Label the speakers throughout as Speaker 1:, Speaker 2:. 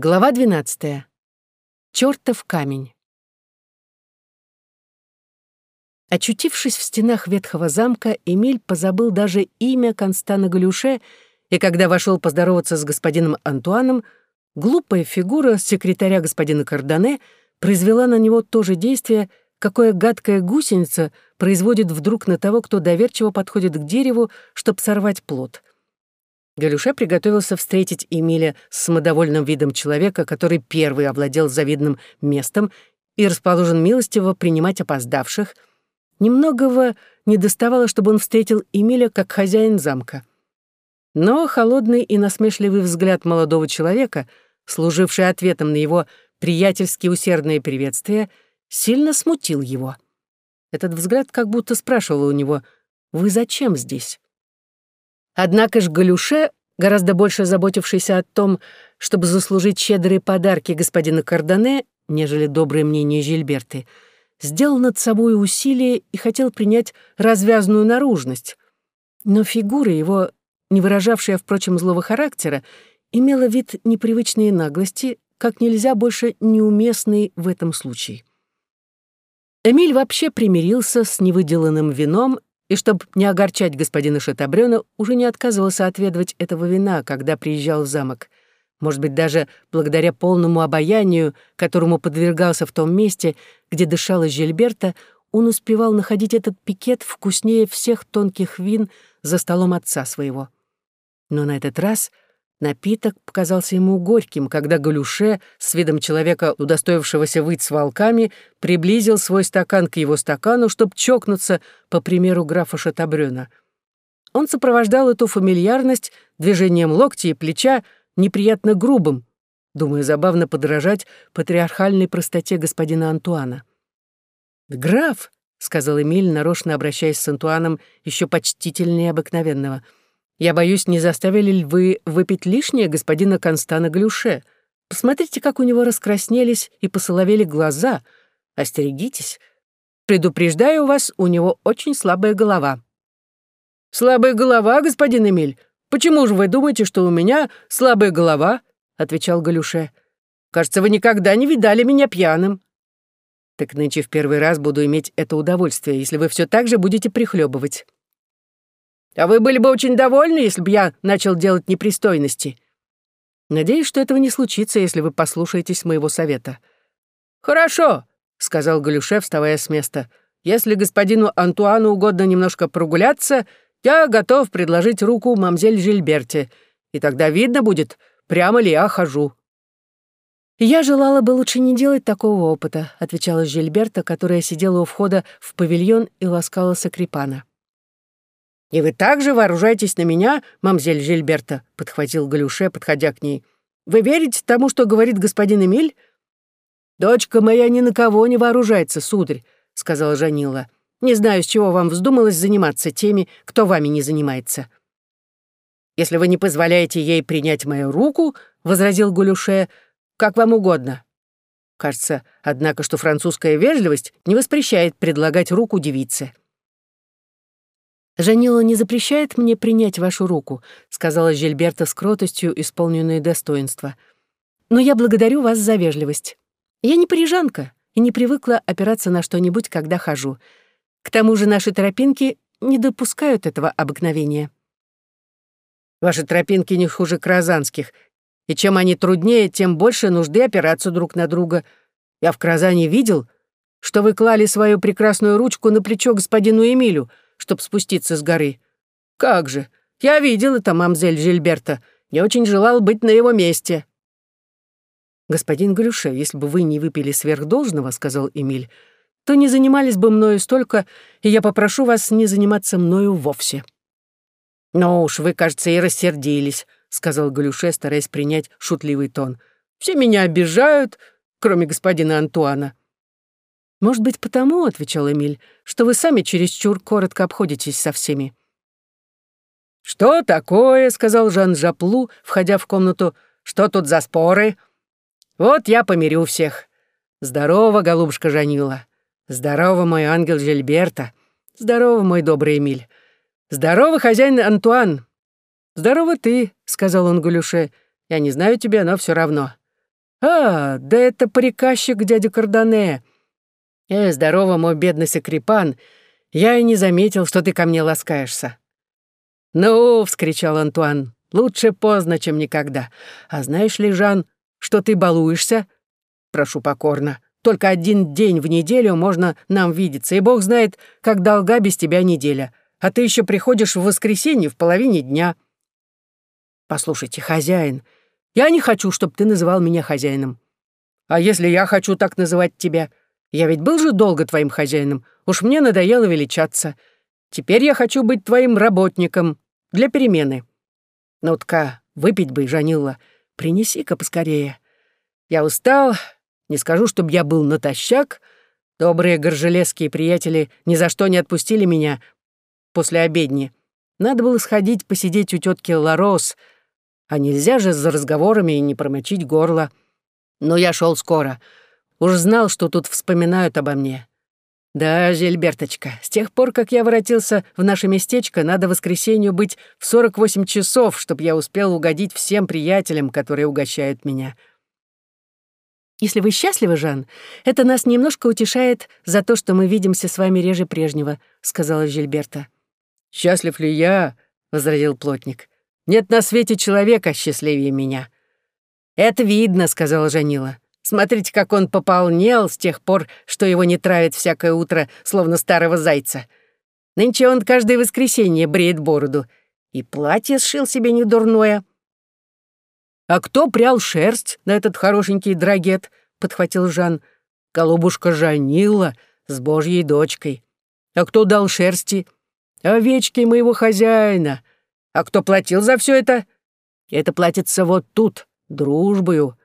Speaker 1: Глава 12. Чёртов камень. Очутившись в стенах ветхого замка, Эмиль позабыл даже имя Констана Галюше, и когда вошел поздороваться с господином Антуаном, глупая фигура секретаря господина Кардане произвела на него то же действие, какое гадкая гусеница производит вдруг на того, кто доверчиво подходит к дереву, чтобы сорвать плод — Галюше приготовился встретить Эмиля с самодовольным видом человека, который первый овладел завидным местом и расположен милостиво принимать опоздавших. Немногого не доставало, чтобы он встретил Эмиля как хозяин замка. Но холодный и насмешливый взгляд молодого человека, служивший ответом на его приятельски усердное приветствие, сильно смутил его. Этот взгляд как будто спрашивал у него «Вы зачем здесь?» Однако ж Галюше, гораздо больше заботившийся о том, чтобы заслужить щедрые подарки господина Кардане, нежели доброе мнение Жильберты, сделал над собой усилие и хотел принять развязную наружность. Но фигура его, не выражавшая, впрочем, злого характера, имела вид непривычной наглости, как нельзя больше неуместный в этом случае. Эмиль вообще примирился с невыделанным вином и, чтобы не огорчать господина Шатабрёна, уже не отказывался отведывать этого вина, когда приезжал в замок. Может быть, даже благодаря полному обаянию, которому подвергался в том месте, где дышала Жильберта, он успевал находить этот пикет вкуснее всех тонких вин за столом отца своего. Но на этот раз — Напиток показался ему горьким, когда Галюше, с видом человека, удостоившегося выть с волками, приблизил свой стакан к его стакану, чтобы чокнуться, по примеру графа Шатабрёна. Он сопровождал эту фамильярность движением локтя и плеча неприятно грубым, думая забавно подражать патриархальной простоте господина Антуана. «Граф», — сказал Эмиль, нарочно обращаясь с Антуаном еще почтительнее обыкновенного, — я боюсь, не заставили ли вы выпить лишнее господина Констана Глюше. Посмотрите, как у него раскраснелись и посоловели глаза. Остерегитесь. Предупреждаю вас, у него очень слабая голова». «Слабая голова, господин Эмиль? Почему же вы думаете, что у меня слабая голова?» — отвечал Галюше. «Кажется, вы никогда не видали меня пьяным». «Так нынче в первый раз буду иметь это удовольствие, если вы все так же будете прихлебывать. А вы были бы очень довольны, если бы я начал делать непристойности. Надеюсь, что этого не случится, если вы послушаетесь моего совета». «Хорошо», — сказал Галюше, вставая с места. «Если господину Антуану угодно немножко прогуляться, я готов предложить руку мамзель Жильберте, и тогда видно будет, прямо ли я хожу». «Я желала бы лучше не делать такого опыта», — отвечала Жильберта, которая сидела у входа в павильон и ласкала Сакрипана. «И вы также вооружаетесь на меня, мамзель Жильберта», — подхватил Галюше, подходя к ней. «Вы верите тому, что говорит господин Эмиль?» «Дочка моя ни на кого не вооружается, сударь», — сказала Жанила. «Не знаю, с чего вам вздумалось заниматься теми, кто вами не занимается». «Если вы не позволяете ей принять мою руку», — возразил Галюше, — «как вам угодно». Кажется, однако, что французская вежливость не воспрещает предлагать руку девице. «Жанила не запрещает мне принять вашу руку», — сказала Жильберта с кротостью, исполненной достоинства. «Но я благодарю вас за вежливость. Я не парижанка и не привыкла опираться на что-нибудь, когда хожу. К тому же наши тропинки не допускают этого обыкновения». «Ваши тропинки не хуже кразанских, и чем они труднее, тем больше нужды опираться друг на друга. Я в Кразане видел, что вы клали свою прекрасную ручку на плечо господину Эмилю, чтобы спуститься с горы. Как же, я видел это, мамзель Жильберта. Я очень желал быть на его месте. «Господин Грюше, если бы вы не выпили сверхдолжного, — сказал Эмиль, — то не занимались бы мною столько, и я попрошу вас не заниматься мною вовсе». «Ну уж, вы, кажется, и рассердились», — сказал Галюше, стараясь принять шутливый тон. «Все меня обижают, кроме господина Антуана. «Может быть, потому, — отвечал Эмиль, — что вы сами чересчур коротко обходитесь со всеми». «Что такое?» — сказал Жан Жаплу, входя в комнату. «Что тут за споры?» «Вот я помирю всех. Здорово, голубушка Жанила. Здорово, мой ангел Жильберта. Здорово, мой добрый Эмиль. Здорово, хозяин Антуан. Здорово ты», — сказал он Гулюше. «Я не знаю тебя, но все равно. А, да это приказчик дядя Кардане. Э, здорово, мой бедный Сакрипан. Я и не заметил, что ты ко мне ласкаешься. «Ну!» — вскричал Антуан. «Лучше поздно, чем никогда. А знаешь ли, Жан, что ты балуешься? Прошу покорно. Только один день в неделю можно нам видеться, и бог знает, как долга без тебя неделя. А ты еще приходишь в воскресенье в половине дня». «Послушайте, хозяин, я не хочу, чтобы ты называл меня хозяином. А если я хочу так называть тебя? Я ведь был же долго твоим хозяином. Уж мне надоело величаться. Теперь я хочу быть твоим работником. Для перемены. Ну-тка, выпить бы, Жанила. Принеси-ка поскорее. Я устал. Не скажу, чтобы я был натощак. Добрые горжелесские приятели ни за что не отпустили меня после обедни. Надо было сходить посидеть у тетки Ларос, а нельзя же за разговорами и не промочить горло. Но я шел скоро. Уж знал, что тут вспоминают обо мне. «Да, Жильберточка, с тех пор, как я воротился в наше местечко, надо воскресенью быть в 48 часов, чтобы я успел угодить всем приятелям, которые угощают меня». «Если вы счастливы, Жан, это нас немножко утешает за то, что мы видимся с вами реже прежнего», — сказала Жильберта. «Счастлив ли я?» — возразил плотник. «Нет на свете человека счастливее меня». «Это видно», — сказала Жанила. Смотрите, как он пополнел с тех пор, что его не травит всякое утро, словно старого зайца. Нынче он каждое воскресенье бреет бороду. И платье сшил себе недурное. «А кто прял шерсть на этот хорошенький драгет?» — подхватил Жан. «Голубушка Жанила с божьей дочкой. А кто дал шерсти? Овечки моего хозяина. А кто платил за все это? Это платится вот тут, дружбою,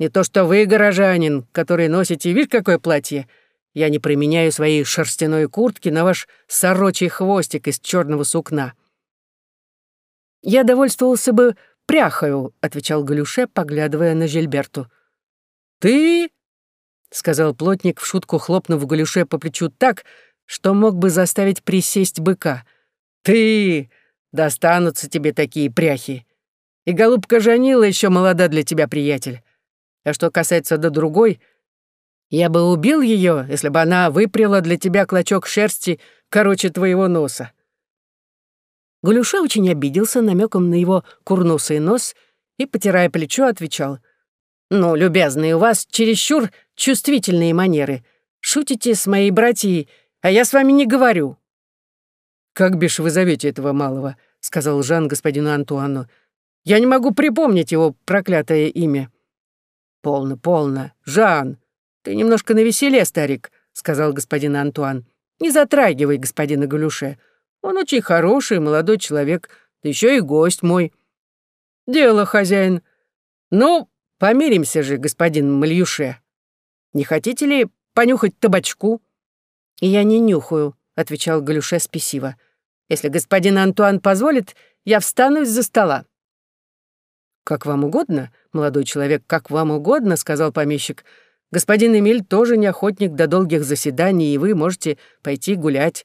Speaker 1: не то что вы, горожанин, который носите, видишь, какое платье. Я не применяю своей шерстяной куртки на ваш сорочий хвостик из черного сукна. Я довольствовался бы пряхою, отвечал Галюше, поглядывая на Жильберту. Ты? сказал плотник в шутку, хлопнув Галюше по плечу так, что мог бы заставить присесть быка. Ты! Достанутся тебе такие пряхи. И голубка Жанила еще молода для тебя, приятель. А что касается до другой, я бы убил ее, если бы она выпряла для тебя клочок шерсти короче твоего носа». Гулюша очень обиделся намеком на его курносый нос и, потирая плечо, отвечал. «Ну, любезные, у вас чересчур чувствительные манеры. Шутите с моей братьей, а я с вами не говорю». «Как бишь вы зовете этого малого?» — сказал Жан господину Антуану. «Я не могу припомнить его проклятое имя». «Полно, полно. Жан, ты немножко навеселе, старик», — сказал господин Антуан. «Не затрагивай господина Галюше. Он очень хороший, молодой человек, да еще и гость мой». «Дело, хозяин. Ну, помиримся же, господин Мальюше. Не хотите ли понюхать табачку?» «Я не нюхаю», — отвечал Галюше спесиво. «Если господин Антуан позволит, я встану из-за стола». «Как вам угодно, молодой человек, как вам угодно», — сказал помещик. «Господин Эмиль тоже не охотник до долгих заседаний, и вы можете пойти гулять.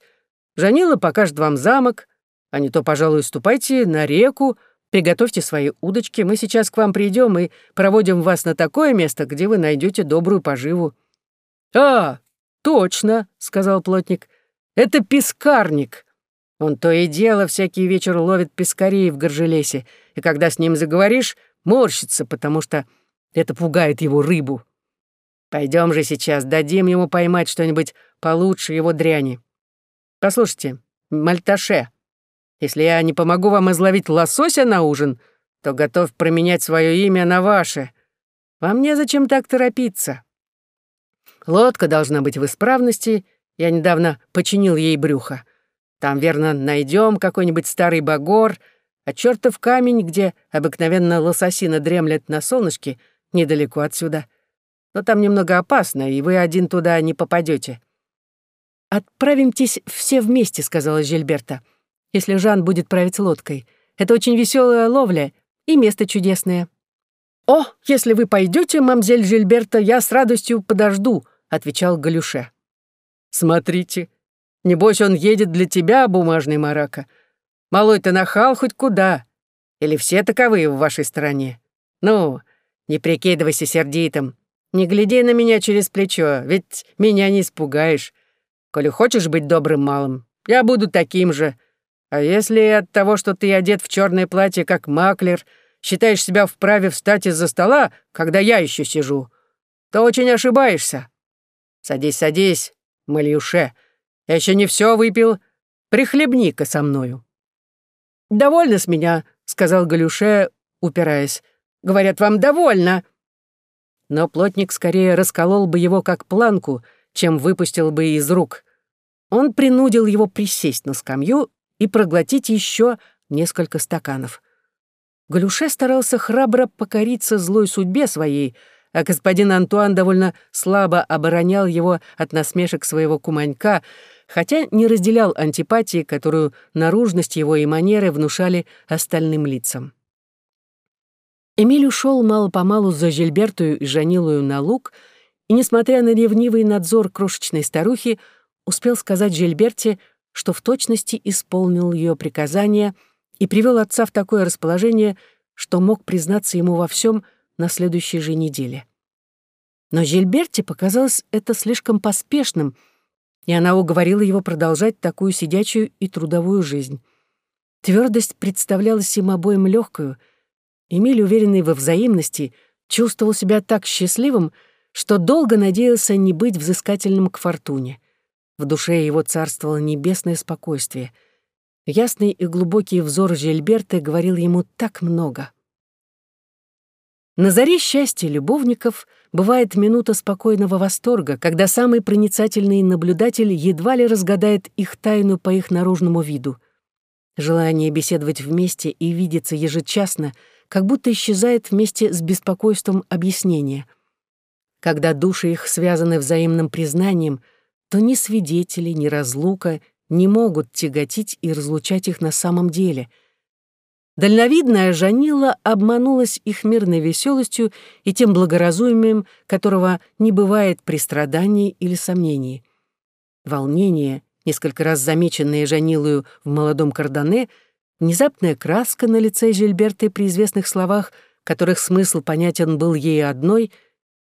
Speaker 1: Жанила покажет вам замок, а не то, пожалуй, ступайте на реку, приготовьте свои удочки, мы сейчас к вам придем и проводим вас на такое место, где вы найдете добрую поживу». «А, точно», — сказал плотник, — «это пескарник. Он то и дело всякий вечер ловит пескарей в Горжелесе, и когда с ним заговоришь, морщится, потому что это пугает его рыбу. Пойдем же сейчас, дадим ему поймать что-нибудь получше его дряни. Послушайте, Мальташе, если я не помогу вам изловить лосося на ужин, то готов променять свое имя на ваше. Вам незачем так торопиться. Лодка должна быть в исправности, я недавно починил ей брюхо. Там, верно, найдем какой-нибудь старый багор, а чертов камень, где обыкновенно лососина дремлет на солнышке, недалеко отсюда. Но там немного опасно, и вы один туда не попадете. «Отправимтесь все вместе», — сказала Жильберта, «если Жан будет править лодкой. Это очень веселая ловля и место чудесное». «О, если вы пойдете, мамзель Жильберта, я с радостью подожду», — отвечал Галюше. «Смотрите, Небось, он едет для тебя, бумажный марака. Малой ты нахал хоть куда. Или все таковые в вашей стране? Ну, Не прикидывайся сердитым. Не гляди на меня через плечо, ведь меня не испугаешь. Коли хочешь быть добрым малым, я буду таким же. А если от того, что ты одет в черное платье, как маклер, считаешь себя вправе встать из-за стола, когда я еще сижу, то очень ошибаешься. Садись, садись, Мальюше. Я еще не все выпил. Прихлебни-ка со мною. «Довольно с меня», — сказал Галюше, упираясь. «Говорят, вам довольно». Но плотник скорее расколол бы его как планку, чем выпустил бы из рук. Он принудил его присесть на скамью и проглотить еще несколько стаканов. Галюше старался храбро покориться злой судьбе своей, а господин Антуан довольно слабо оборонял его от насмешек своего куманька, хотя не разделял антипатии, которую наружность его и манеры внушали остальным лицам. Эмиль ушел мало-помалу за Жильбертую и Жанилую на луг, и, несмотря на ревнивый надзор крошечной старухи, успел сказать Жильберте, что в точности исполнил ее приказания и привел отца в такое расположение, что мог признаться ему во всем, на следующей же неделе. Но Жильберте показалось это слишком поспешным, и она уговорила его продолжать такую сидячую и трудовую жизнь. Твердость представлялась им обоим легкую. Эмиль, уверенный во взаимности, чувствовал себя так счастливым, что долго надеялся не быть взыскательным к фортуне. В душе его царствовало небесное спокойствие. Ясный и глубокий взор Жильберта говорил ему так много. На заре счастья любовников бывает минута спокойного восторга, когда самый проницательный наблюдатель едва ли разгадает их тайну по их наружному виду. Желание беседовать вместе и видеться ежечасно как будто исчезает вместе с беспокойством объяснения. Когда души их связаны взаимным признанием, то ни свидетели, ни разлука не могут тяготить и разлучать их на самом деле — Дальновидная Жанила обманулась их мирной веселостью и тем благоразумием, которого не бывает при страдании или сомнении. Волнение, несколько раз замеченное Жанилою в молодом кардане, внезапная краска на лице Жильберты при известных словах, которых смысл понятен был ей одной,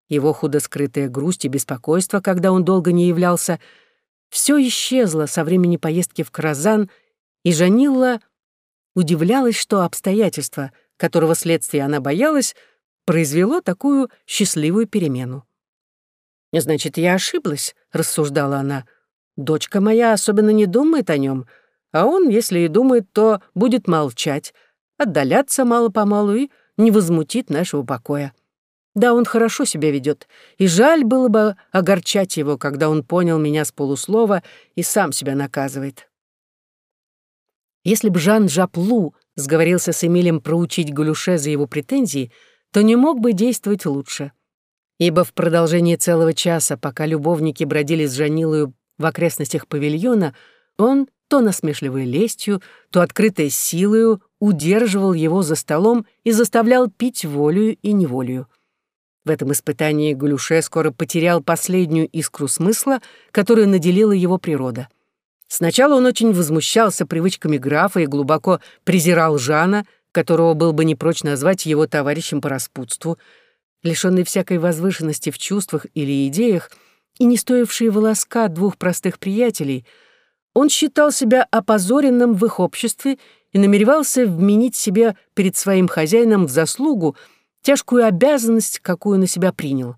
Speaker 1: его худо скрытая грусть и беспокойство, когда он долго не являлся, все исчезло со времени поездки в Кразан, и Жанилла — удивлялась, что обстоятельство, которого следствия она боялась, произвело такую счастливую перемену. «Значит, я ошиблась», — рассуждала она. «Дочка моя особенно не думает о нем, а он, если и думает, то будет молчать, отдаляться мало-помалу и не возмутит нашего покоя. Да, он хорошо себя ведет, и жаль было бы огорчать его, когда он понял меня с полуслова и сам себя наказывает. Если б Жан Жаплу сговорился с Эмилем проучить Галюше за его претензии, то не мог бы действовать лучше. Ибо в продолжении целого часа, пока любовники бродили с Жанилою в окрестностях павильона, он то насмешливой лестью, то открытой силою удерживал его за столом и заставлял пить волею и неволею. В этом испытании Галюше скоро потерял последнюю искру смысла, которую наделила его природа. Сначала он очень возмущался привычками графа и глубоко презирал Жана, которого был бы не прочь назвать его товарищем по распутству, лишённый всякой возвышенности в чувствах или идеях и не стоивший волоска двух простых приятелей, он считал себя опозоренным в их обществе и намеревался вменить себе перед своим хозяином в заслугу тяжкую обязанность, какую на себя принял.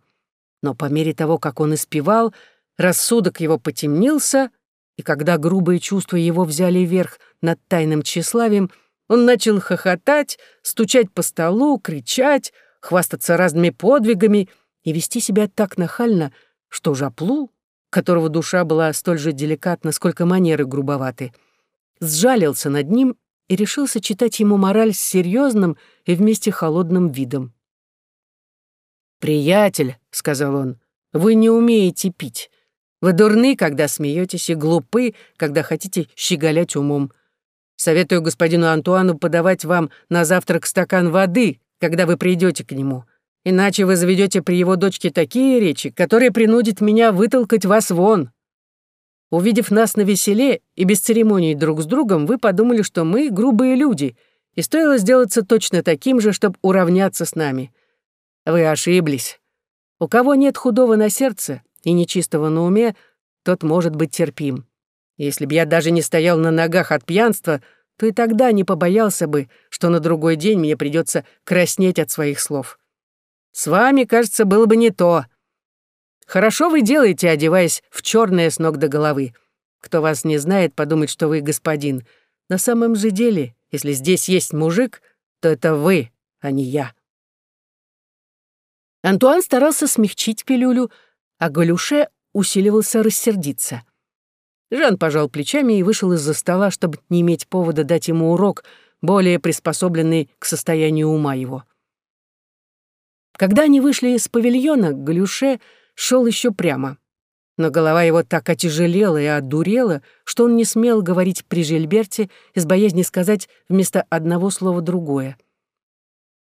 Speaker 1: Но по мере того, как он испевал, рассудок его потемнился, и когда грубые чувства его взяли верх над тайным тщеславием, он начал хохотать, стучать по столу, кричать, хвастаться разными подвигами и вести себя так нахально, что Жаплу, которого душа была столь же деликатна, сколько манеры грубоваты, сжалился над ним и решился читать ему мораль с серьезным и вместе холодным видом. «Приятель», — сказал он, — «вы не умеете пить. Вы дурны, когда смеетесь, и глупы, когда хотите щеголять умом. Советую господину Антуану подавать вам на завтрак стакан воды, когда вы придете к нему. Иначе вы заведете при его дочке такие речи, которые принудят меня вытолкать вас вон. Увидев нас на веселе и без церемоний друг с другом, вы подумали, что мы грубые люди, и стоило сделаться точно таким же, чтобы уравняться с нами. Вы ошиблись. У кого нет худого на сердце и нечистого на уме, тот может быть терпим. Если бы я даже не стоял на ногах от пьянства, то и тогда не побоялся бы, что на другой день мне придется краснеть от своих слов. С вами, кажется, было бы не то. Хорошо вы делаете, одеваясь в черное с ног до головы. Кто вас не знает, подумает, что вы господин. На самом же деле, если здесь есть мужик, то это вы, а не я. Антуан старался смягчить пилюлю, а Галюше усиливался рассердиться. Жан пожал плечами и вышел из-за стола, чтобы не иметь повода дать ему урок, более приспособленный к состоянию ума его. Когда они вышли из павильона, Галюше шел еще прямо. Но голова его так отяжелела и одурела, что он не смел говорить при Жильберте из боязни сказать вместо одного слова другое.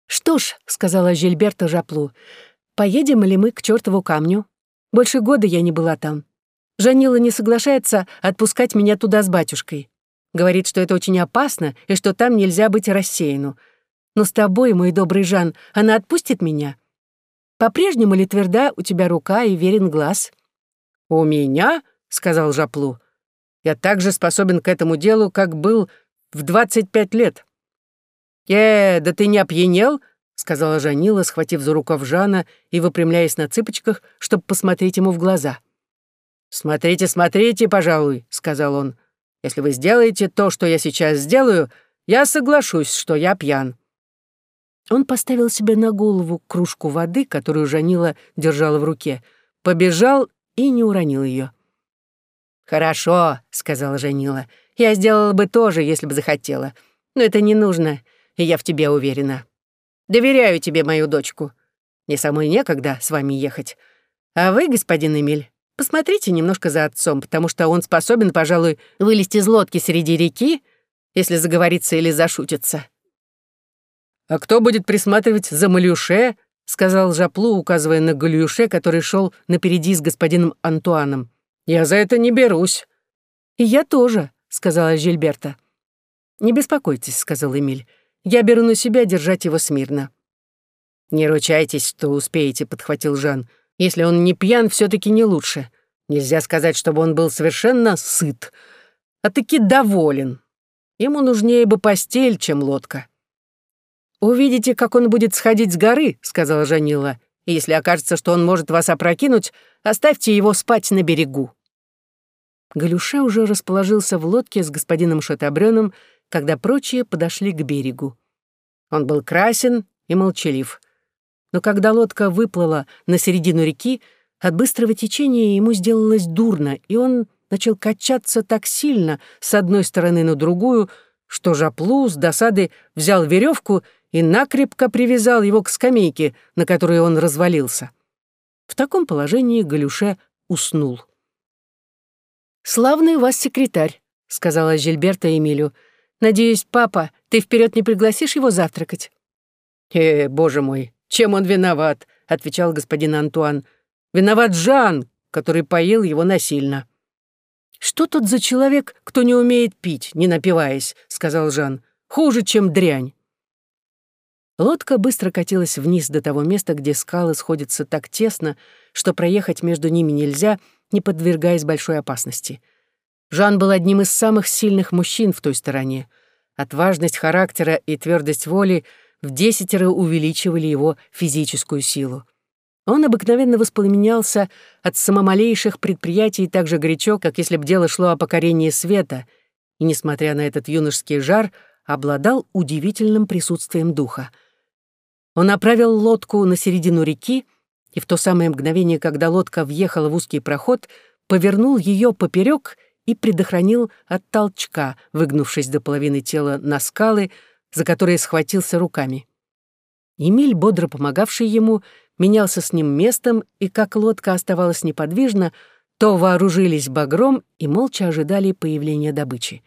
Speaker 1: «Что ж», — сказала Жильберта Жаплу, — «поедем ли мы к чертову камню? Больше года я не была там. Жанила не соглашается отпускать меня туда с батюшкой. Говорит, что это очень опасно и что там нельзя быть рассеяну. Но с тобой, мой добрый Жан, она отпустит меня? По-прежнему ли тверда у тебя рука и верен глаз?» «У меня?» — сказал Жаплу. «Я так же способен к этому делу, как был в двадцать пять лет». «Э, да ты не опьянел?» — сказала Жанила, схватив за рукав Жана и выпрямляясь на цыпочках, чтобы посмотреть ему в глаза. «Смотрите, смотрите, пожалуй», — сказал он. «Если вы сделаете то, что я сейчас сделаю, я соглашусь, что я пьян». Он поставил себе на голову кружку воды, которую Жанила держала в руке, побежал и не уронил ее. «Хорошо», — сказала Жанила. «Я сделала бы тоже, если бы захотела. Но это не нужно и я в тебе уверена. Доверяю тебе мою дочку. Мне самой некогда с вами ехать. А вы, господин Эмиль, посмотрите немножко за отцом, потому что он способен, пожалуй, вылезти из лодки среди реки, если заговорится или зашутится». «А кто будет присматривать за Малюше?» — сказал Жаплу, указывая на Галюше, который шел напереди с господином Антуаном. «Я за это не берусь». «И я тоже», — сказала Жильберта. «Не беспокойтесь», — сказал Эмиль. Я беру на себя держать его смирно». «Не ручайтесь, что успеете», — подхватил Жан. «Если он не пьян, все таки не лучше. Нельзя сказать, чтобы он был совершенно сыт, а таки доволен. Ему нужнее бы постель, чем лодка». «Увидите, как он будет сходить с горы», — сказала Жанила. «И если окажется, что он может вас опрокинуть, оставьте его спать на берегу». Галюша уже расположился в лодке с господином Шатабрёном, когда прочие подошли к берегу. Он был красен и молчалив. Но когда лодка выплыла на середину реки, от быстрого течения ему сделалось дурно, и он начал качаться так сильно с одной стороны на другую, что Жаплу с досады взял веревку и накрепко привязал его к скамейке, на которой он развалился. В таком положении Галюше уснул. «Славный у вас секретарь», — сказала Жильберта Эмилю. Надеюсь, папа, ты вперед не пригласишь его завтракать?» «Э, боже мой, чем он виноват?» — отвечал господин Антуан. «Виноват Жан, который поил его насильно». «Что тут за человек, кто не умеет пить, не напиваясь?» — сказал Жан. «Хуже, чем дрянь». Лодка быстро катилась вниз до того места, где скалы сходятся так тесно, что проехать между ними нельзя, не подвергаясь большой опасности. Жан был одним из самых сильных мужчин в той стороне. Отважность характера и твердость воли в десятеро увеличивали его физическую силу. Он обыкновенно воспламенялся от самомалейших предприятий так же горячо, как если б дело шло о покорении света, и, несмотря на этот юношеский жар, обладал удивительным присутствием духа. Он направил лодку на середину реки, и в то самое мгновение, когда лодка въехала в узкий проход, повернул ее поперек и предохранил от толчка, выгнувшись до половины тела на скалы, за которые схватился руками. Эмиль, бодро помогавший ему, менялся с ним местом, и как лодка оставалась неподвижна, то вооружились багром и молча ожидали появления добычи.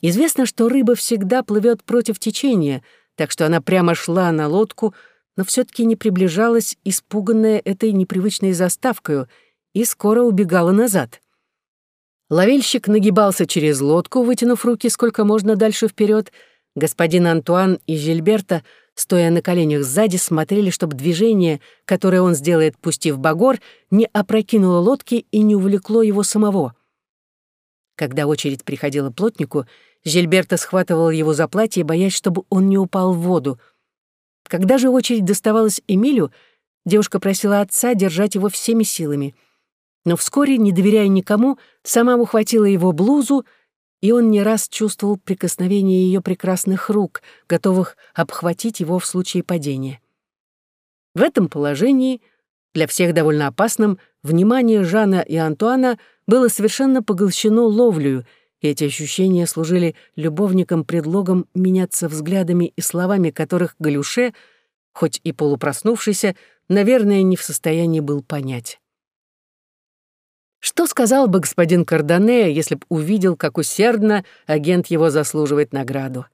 Speaker 1: Известно, что рыба всегда плывет против течения, так что она прямо шла на лодку, но все таки не приближалась, испуганная этой непривычной заставкой, и скоро убегала назад. Ловельщик нагибался через лодку, вытянув руки сколько можно дальше вперед. Господин Антуан и Жильберта стоя на коленях сзади, смотрели, чтобы движение, которое он сделает, пустив багор, не опрокинуло лодки и не увлекло его самого. Когда очередь приходила плотнику, Жильберта схватывал его за платье, боясь, чтобы он не упал в воду. Когда же очередь доставалась Эмилю, девушка просила отца держать его всеми силами. Но вскоре, не доверяя никому, сама ухватила его блузу, и он не раз чувствовал прикосновение ее прекрасных рук, готовых обхватить его в случае падения. В этом положении, для всех довольно опасным, внимание Жана и Антуана было совершенно поглощено ловлею, и эти ощущения служили любовникам предлогом меняться взглядами и словами, которых Галюше, хоть и полупроснувшийся, наверное, не в состоянии был понять. Что сказал бы господин Кардане, если б увидел, как усердно агент его заслуживает награду?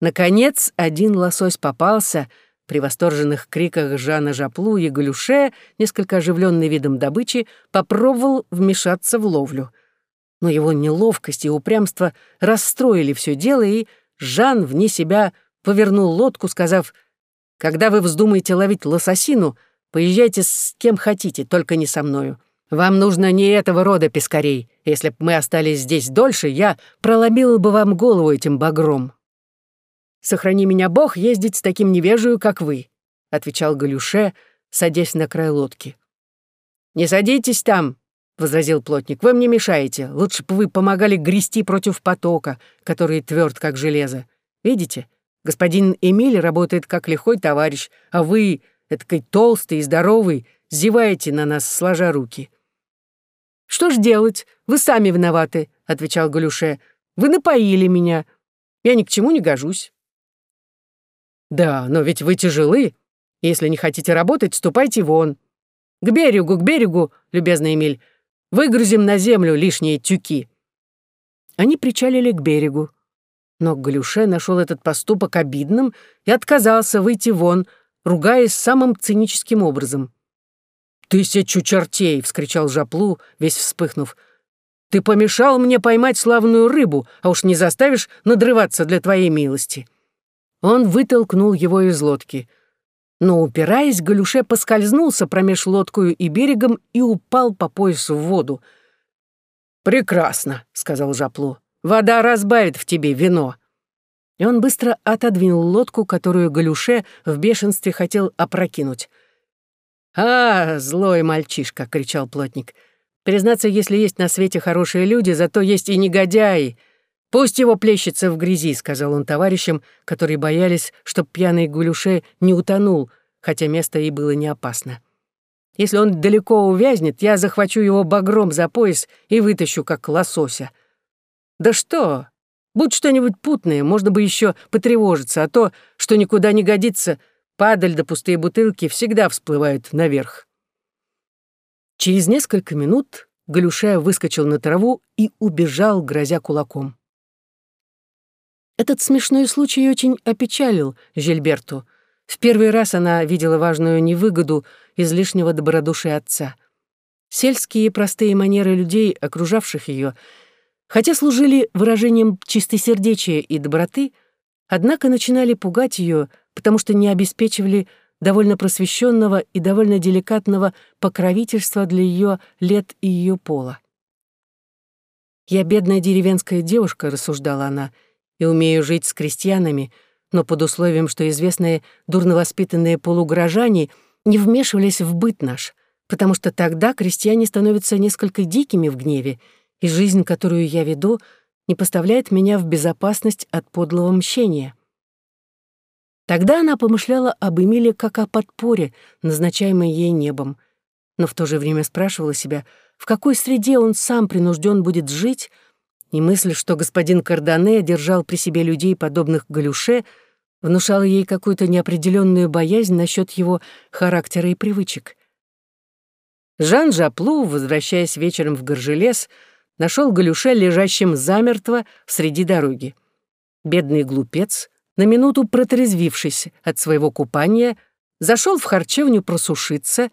Speaker 1: Наконец, один лосось попался при восторженных криках Жана Жаплу и Галюше, несколько оживленный видом добычи, попробовал вмешаться в ловлю. Но его неловкость и упрямство расстроили все дело, и Жан вне себя повернул лодку, сказав, «Когда вы вздумаете ловить лососину, поезжайте с кем хотите, только не со мною. Вам нужно не этого рода пескарей. Если б мы остались здесь дольше, я проломила бы вам голову этим багром. Сохрани меня Бог ездить с таким невежею, как вы, отвечал Галюше, садясь на край лодки. Не садитесь там, возразил плотник. Вы мне мешаете. Лучше бы вы помогали грести против потока, который тверд как железо. Видите? Господин Эмиль работает как лихой товарищ, а вы, эткой толстый и здоровый, зеваете на нас, сложа руки. «Что ж делать? Вы сами виноваты», — отвечал Галюше. «Вы напоили меня. Я ни к чему не гожусь». «Да, но ведь вы тяжелы. Если не хотите работать, ступайте вон. К берегу, к берегу, любезный Эмиль. Выгрузим на землю лишние тюки». Они причалили к берегу. Но Галюше нашел этот поступок обидным и отказался выйти вон, ругаясь самым циническим образом. «Тысячу чертей!» — вскричал Жаплу, весь вспыхнув. «Ты помешал мне поймать славную рыбу, а уж не заставишь надрываться для твоей милости». Он вытолкнул его из лодки. Но, упираясь, Галюше поскользнулся промеж лодкою и берегом и упал по поясу в воду. «Прекрасно», — сказал Жаплу. «Вода разбавит в тебе вино». И он быстро отодвинул лодку, которую Галюше в бешенстве хотел опрокинуть. «А, злой мальчишка!» — кричал плотник. «Признаться, если есть на свете хорошие люди, зато есть и негодяи. Пусть его плещется в грязи», — сказал он товарищам, которые боялись, чтоб пьяный Гулюше не утонул, хотя место и было не опасно. «Если он далеко увязнет, я захвачу его багром за пояс и вытащу, как лосося». «Да что? Будь что-нибудь путное, можно бы еще потревожиться, а то, что никуда не годится — Падаль да пустые бутылки всегда всплывают наверх. Через несколько минут Галюшая выскочил на траву и убежал, грозя кулаком. Этот смешной случай очень опечалил Жильберту. В первый раз она видела важную невыгоду излишнего добродушия отца. Сельские простые манеры людей, окружавших ее, хотя служили выражением чистосердечия и доброты, однако начинали пугать ее потому что не обеспечивали довольно просвещенного и довольно деликатного покровительства для ее лет и ее пола. «Я бедная деревенская девушка», — рассуждала она, «и умею жить с крестьянами, но под условием, что известные дурновоспитанные полугорожане не вмешивались в быт наш, потому что тогда крестьяне становятся несколько дикими в гневе, и жизнь, которую я веду, не поставляет меня в безопасность от подлого мщения. Тогда она помышляла об Эмиле как о подпоре, назначаемой ей небом, но в то же время спрашивала себя, в какой среде он сам принужден будет жить, и мысль, что господин Кардане держал при себе людей, подобных Галюше, внушала ей какую-то неопределенную боязнь насчет его характера и привычек. Жан Жаплу, возвращаясь вечером в Горжелес, нашел Галюше лежащим замертво среди дороги. Бедный глупец на минуту протрезвившись от своего купания, зашел в харчевню просушиться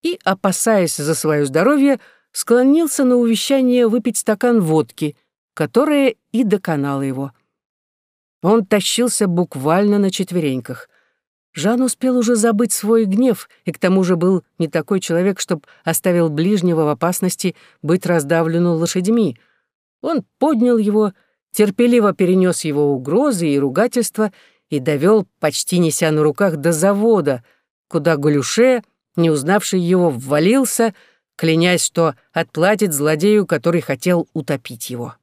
Speaker 1: и, опасаясь за свое здоровье, склонился на увещание выпить стакан водки, которая и доконала его. Он тащился буквально на четвереньках. Жан успел уже забыть свой гнев и к тому же был не такой человек, чтоб оставил ближнего в опасности быть раздавлену лошадьми. Он поднял его, терпеливо перенес его угрозы и ругательства и довел, почти неся на руках, до завода, куда Галюше, не узнавший его, ввалился, клянясь, что отплатит злодею, который хотел утопить его.